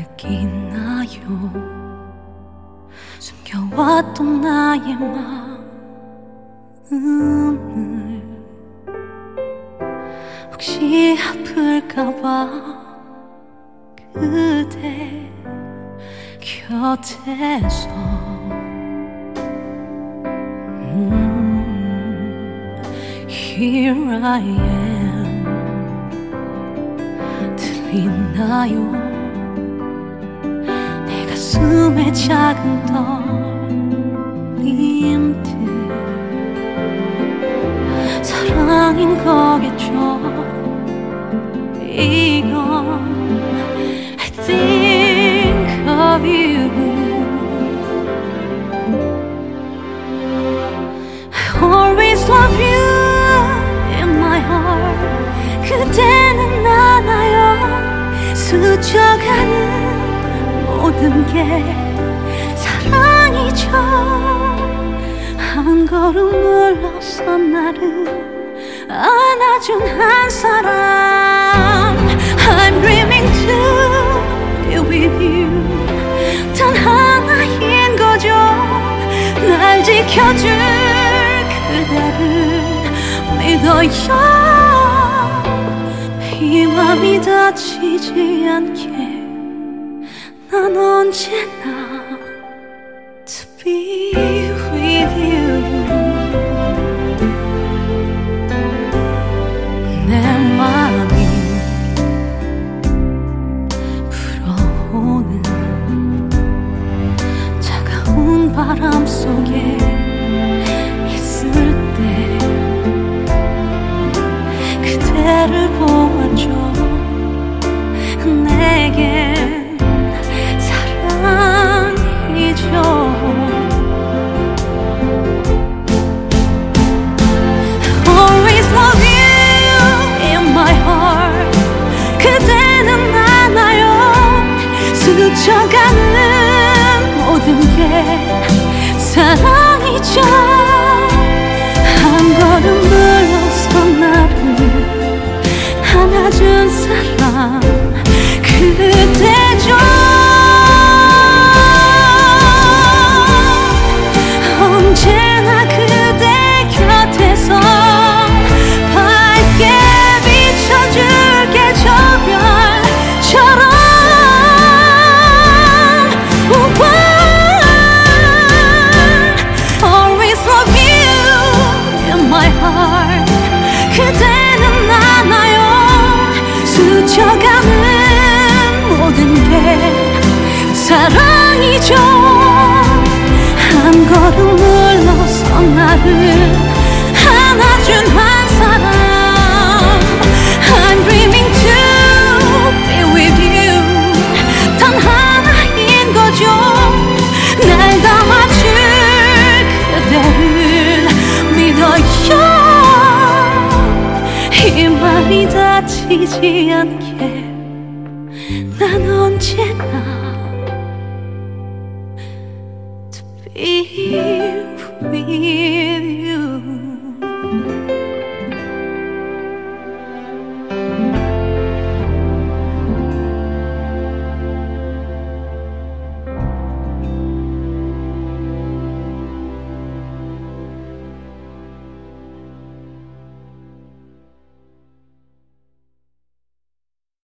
느끼나요? 숨겨왔던 나의 마음을 혹시 아플까봐 그대 곁에서. 음, Here I am. 들리나요? 내 가슴에 작은 떨림들. 사랑인 거겠죠? 이건 모든 게 사랑이죠. 한 걸음 물러서 나를 안아준 한 사람. I'm dreaming to be with you. 단 하나인 거죠. 날 지켜줄 그대를 믿어요. 이 맘이 다치지 않게 난 언제나 to be with you. 내 맘이 불어오는 차가운 바람 속에 스쳐가는 모든 게 사랑이죠. 한 걸음 물러서 나를 안아준 사람 사랑이죠 한 걸음 물러서 나를 안아준 한 사람. I'm dreaming to be with you. 단 하나인 거죠. 날 담아줄 그대를 믿어요. 이 맘이 다치지 않게. 난 언제나 if with you.